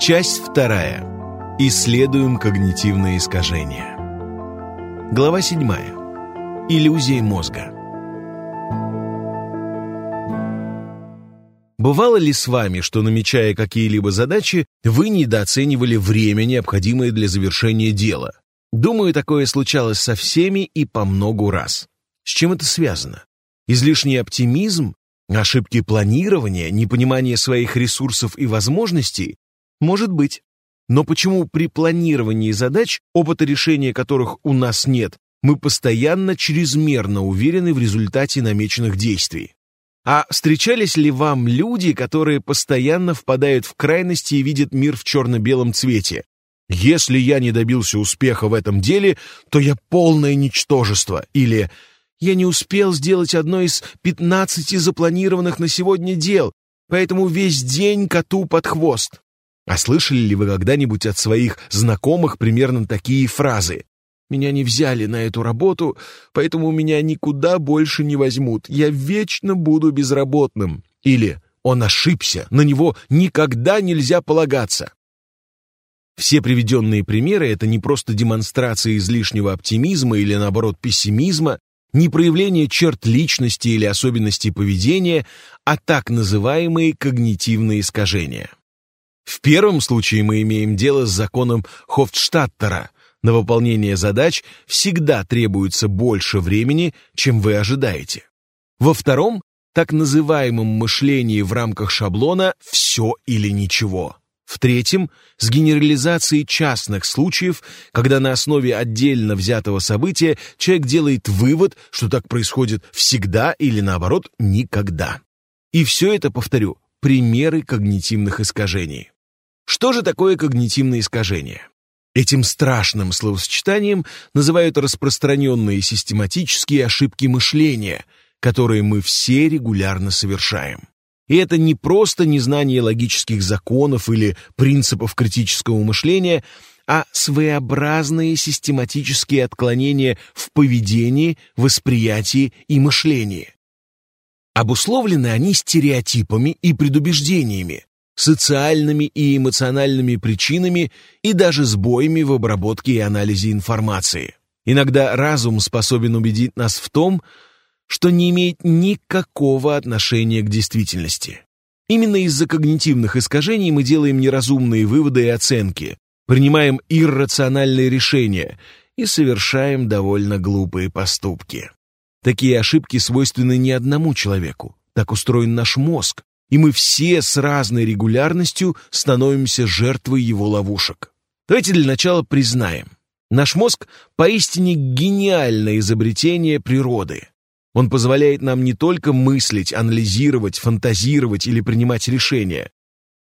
Часть вторая. Исследуем когнитивные искажения. Глава 7. Иллюзии мозга. Бывало ли с вами, что, намечая какие-либо задачи, вы недооценивали время, необходимое для завершения дела? Думаю, такое случалось со всеми и по многу раз. С чем это связано? Излишний оптимизм? Ошибки планирования? Непонимание своих ресурсов и возможностей? Может быть. Но почему при планировании задач, опыта решения которых у нас нет, мы постоянно чрезмерно уверены в результате намеченных действий? А встречались ли вам люди, которые постоянно впадают в крайности и видят мир в черно-белом цвете? Если я не добился успеха в этом деле, то я полное ничтожество. Или я не успел сделать одно из пятнадцати запланированных на сегодня дел, поэтому весь день коту под хвост. А слышали ли вы когда-нибудь от своих знакомых примерно такие фразы? Меня не взяли на эту работу, поэтому меня никуда больше не возьмут. Я вечно буду безработным. Или он ошибся, на него никогда нельзя полагаться. Все приведенные примеры — это не просто демонстрация излишнего оптимизма или, наоборот, пессимизма, не проявление черт личности или особенностей поведения, а так называемые когнитивные искажения. В первом случае мы имеем дело с законом Хофтштадтера — на выполнение задач всегда требуется больше времени, чем вы ожидаете. Во втором, так называемом мышлении в рамках шаблона «все или ничего». В третьем, с генерализацией частных случаев, когда на основе отдельно взятого события человек делает вывод, что так происходит всегда или наоборот никогда. И все это, повторю, примеры когнитивных искажений. Что же такое когнитивные искажения? Этим страшным словосочетанием называют распространенные систематические ошибки мышления, которые мы все регулярно совершаем. И это не просто незнание логических законов или принципов критического мышления, а своеобразные систематические отклонения в поведении, восприятии и мышлении. Обусловлены они стереотипами и предубеждениями, социальными и эмоциональными причинами и даже сбоями в обработке и анализе информации. Иногда разум способен убедить нас в том, что не имеет никакого отношения к действительности. Именно из-за когнитивных искажений мы делаем неразумные выводы и оценки, принимаем иррациональные решения и совершаем довольно глупые поступки. Такие ошибки свойственны не одному человеку. Так устроен наш мозг, и мы все с разной регулярностью становимся жертвой его ловушек. Давайте для начала признаем. Наш мозг поистине гениальное изобретение природы. Он позволяет нам не только мыслить, анализировать, фантазировать или принимать решения.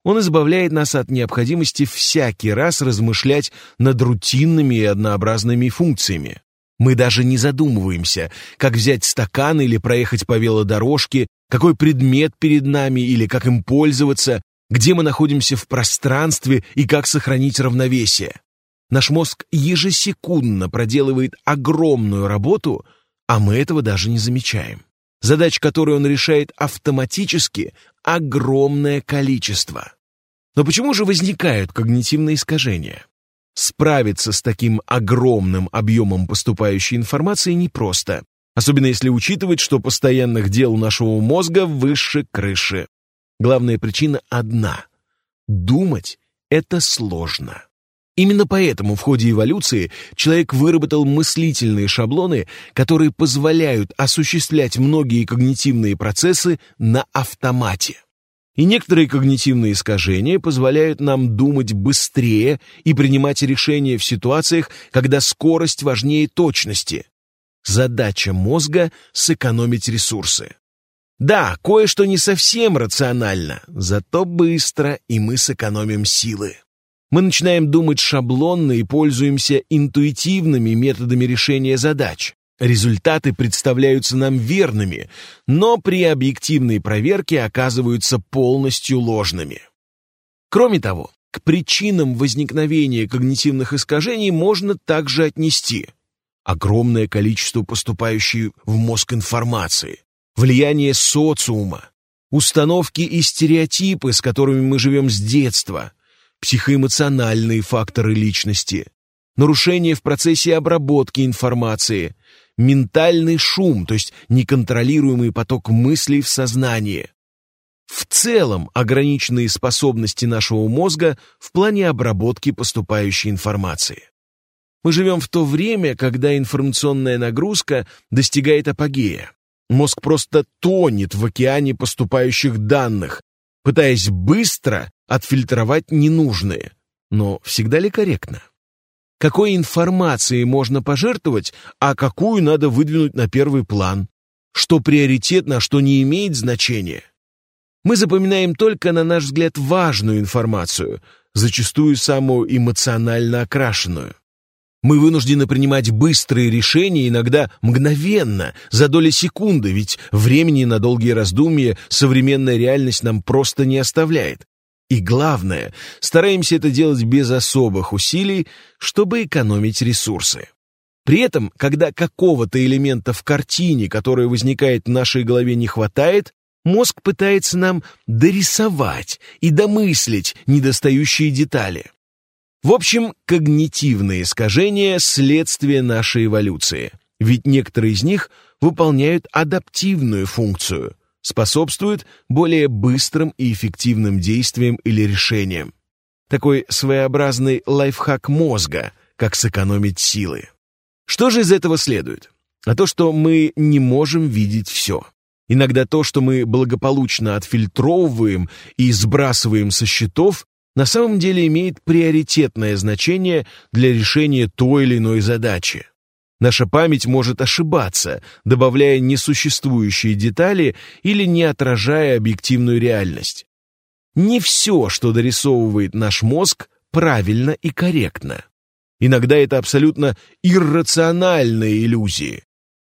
Он избавляет нас от необходимости всякий раз размышлять над рутинными и однообразными функциями. Мы даже не задумываемся, как взять стакан или проехать по велодорожке, какой предмет перед нами или как им пользоваться, где мы находимся в пространстве и как сохранить равновесие. Наш мозг ежесекундно проделывает огромную работу, а мы этого даже не замечаем. Задач, которые он решает автоматически, огромное количество. Но почему же возникают когнитивные искажения? Справиться с таким огромным объемом поступающей информации непросто, особенно если учитывать, что постоянных дел у нашего мозга выше крыши. Главная причина одна – думать это сложно. Именно поэтому в ходе эволюции человек выработал мыслительные шаблоны, которые позволяют осуществлять многие когнитивные процессы на автомате. И некоторые когнитивные искажения позволяют нам думать быстрее и принимать решения в ситуациях, когда скорость важнее точности. Задача мозга — сэкономить ресурсы. Да, кое-что не совсем рационально, зато быстро, и мы сэкономим силы. Мы начинаем думать шаблонно и пользуемся интуитивными методами решения задач. Результаты представляются нам верными, но при объективной проверке оказываются полностью ложными. Кроме того, к причинам возникновения когнитивных искажений можно также отнести огромное количество поступающей в мозг информации, влияние социума, установки и стереотипы, с которыми мы живем с детства, психоэмоциональные факторы личности, нарушения в процессе обработки информации, ментальный шум, то есть неконтролируемый поток мыслей в сознании. В целом ограниченные способности нашего мозга в плане обработки поступающей информации. Мы живем в то время, когда информационная нагрузка достигает апогея. Мозг просто тонет в океане поступающих данных, пытаясь быстро отфильтровать ненужные. Но всегда ли корректно? Какой информацией можно пожертвовать, а какую надо выдвинуть на первый план? Что приоритетно, а что не имеет значения? Мы запоминаем только, на наш взгляд, важную информацию, зачастую самую эмоционально окрашенную. Мы вынуждены принимать быстрые решения, иногда мгновенно, за доли секунды, ведь времени на долгие раздумья современная реальность нам просто не оставляет. И главное, стараемся это делать без особых усилий, чтобы экономить ресурсы. При этом, когда какого-то элемента в картине, который возникает в нашей голове, не хватает, мозг пытается нам дорисовать и домыслить недостающие детали. В общем, когнитивные искажения – следствие нашей эволюции, ведь некоторые из них выполняют адаптивную функцию, способствуют более быстрым и эффективным действиям или решениям. Такой своеобразный лайфхак мозга, как сэкономить силы. Что же из этого следует? А то, что мы не можем видеть все. Иногда то, что мы благополучно отфильтровываем и сбрасываем со счетов, на самом деле имеет приоритетное значение для решения той или иной задачи. Наша память может ошибаться, добавляя несуществующие детали или не отражая объективную реальность. Не все, что дорисовывает наш мозг, правильно и корректно. Иногда это абсолютно иррациональные иллюзии.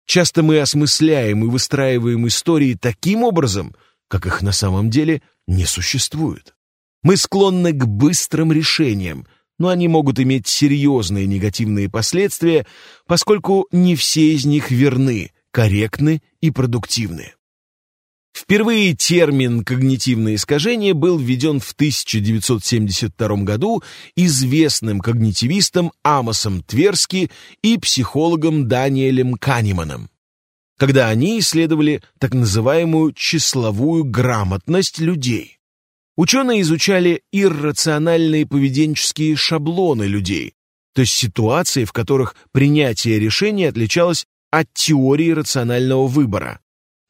Часто мы осмысляем и выстраиваем истории таким образом, как их на самом деле не существует. Мы склонны к быстрым решениям, но они могут иметь серьезные негативные последствия, поскольку не все из них верны, корректны и продуктивны. Впервые термин «когнитивное искажение» был введен в 1972 году известным когнитивистом Амосом Тверски и психологом Даниэлем Канеманом, когда они исследовали так называемую числовую грамотность людей. Ученые изучали иррациональные поведенческие шаблоны людей, то есть ситуации, в которых принятие решения отличалось от теории рационального выбора.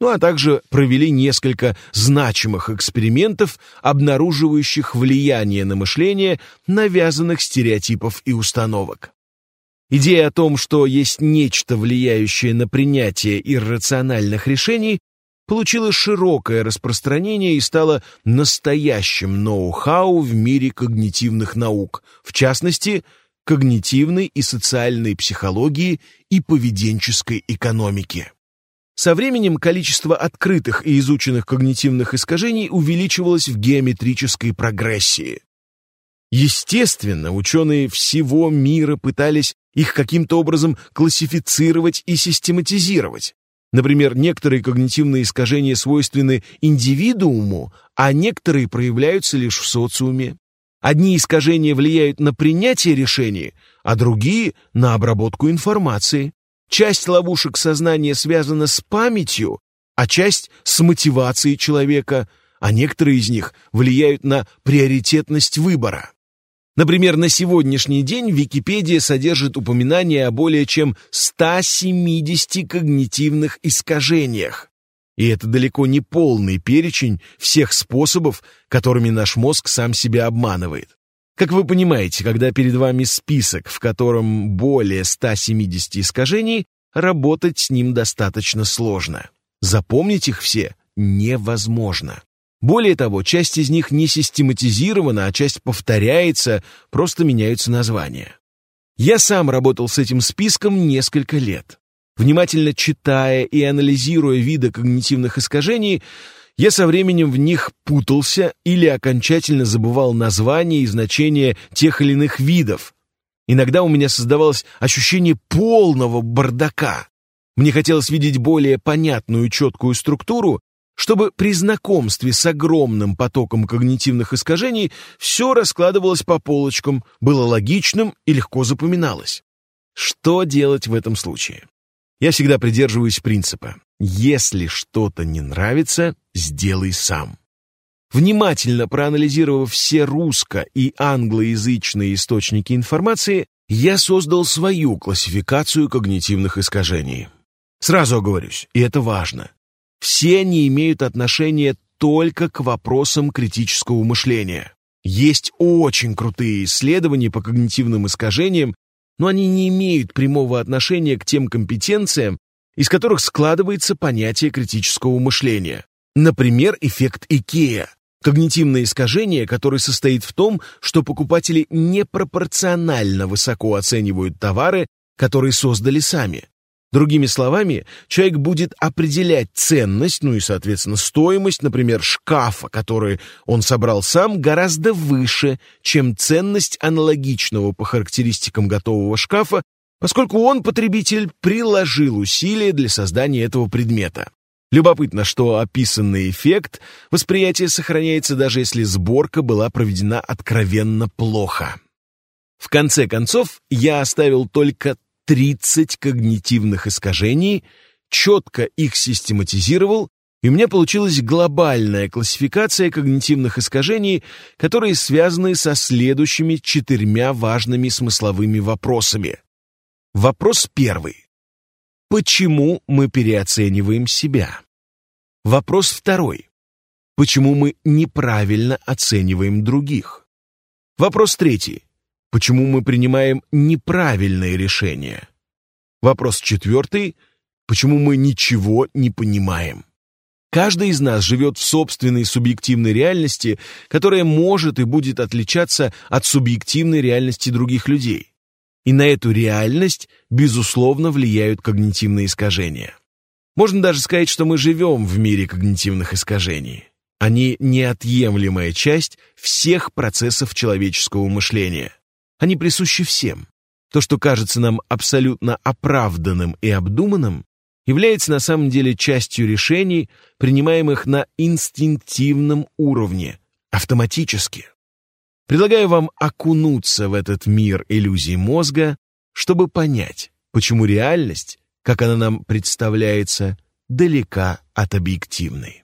Ну а также провели несколько значимых экспериментов, обнаруживающих влияние на мышление навязанных стереотипов и установок. Идея о том, что есть нечто, влияющее на принятие иррациональных решений, получила широкое распространение и стала настоящим ноу-хау в мире когнитивных наук, в частности, когнитивной и социальной психологии и поведенческой экономики. Со временем количество открытых и изученных когнитивных искажений увеличивалось в геометрической прогрессии. Естественно, ученые всего мира пытались их каким-то образом классифицировать и систематизировать. Например, некоторые когнитивные искажения свойственны индивидууму, а некоторые проявляются лишь в социуме. Одни искажения влияют на принятие решений, а другие — на обработку информации. Часть ловушек сознания связана с памятью, а часть — с мотивацией человека, а некоторые из них влияют на приоритетность выбора. Например, на сегодняшний день Википедия содержит упоминания о более чем 170 когнитивных искажениях. И это далеко не полный перечень всех способов, которыми наш мозг сам себя обманывает. Как вы понимаете, когда перед вами список, в котором более 170 искажений, работать с ним достаточно сложно. Запомнить их все невозможно. Более того, часть из них не систематизирована, а часть повторяется, просто меняются названия. Я сам работал с этим списком несколько лет. Внимательно читая и анализируя виды когнитивных искажений, я со временем в них путался или окончательно забывал названия и значения тех или иных видов. Иногда у меня создавалось ощущение полного бардака. Мне хотелось видеть более понятную четкую структуру, чтобы при знакомстве с огромным потоком когнитивных искажений все раскладывалось по полочкам, было логичным и легко запоминалось. Что делать в этом случае? Я всегда придерживаюсь принципа «если что-то не нравится, сделай сам». Внимательно проанализировав все русско- и англоязычные источники информации, я создал свою классификацию когнитивных искажений. Сразу оговорюсь, и это важно. Все они имеют отношение только к вопросам критического мышления. Есть очень крутые исследования по когнитивным искажениям, но они не имеют прямого отношения к тем компетенциям, из которых складывается понятие критического мышления. Например, эффект Икеа, Когнитивное искажение, которое состоит в том, что покупатели непропорционально высоко оценивают товары, которые создали сами. Другими словами, человек будет определять ценность, ну и, соответственно, стоимость, например, шкафа, который он собрал сам, гораздо выше, чем ценность аналогичного по характеристикам готового шкафа, поскольку он, потребитель, приложил усилия для создания этого предмета. Любопытно, что описанный эффект восприятия сохраняется даже если сборка была проведена откровенно плохо. В конце концов, я оставил только 30 когнитивных искажений, четко их систематизировал, и у меня получилась глобальная классификация когнитивных искажений, которые связаны со следующими четырьмя важными смысловыми вопросами. Вопрос первый. Почему мы переоцениваем себя? Вопрос второй. Почему мы неправильно оцениваем других? Вопрос третий. Почему мы принимаем неправильные решения? Вопрос четвертый. Почему мы ничего не понимаем? Каждый из нас живет в собственной субъективной реальности, которая может и будет отличаться от субъективной реальности других людей. И на эту реальность, безусловно, влияют когнитивные искажения. Можно даже сказать, что мы живем в мире когнитивных искажений. Они неотъемлемая часть всех процессов человеческого мышления. Они присущи всем. То, что кажется нам абсолютно оправданным и обдуманным, является на самом деле частью решений, принимаемых на инстинктивном уровне, автоматически. Предлагаю вам окунуться в этот мир иллюзий мозга, чтобы понять, почему реальность, как она нам представляется, далека от объективной.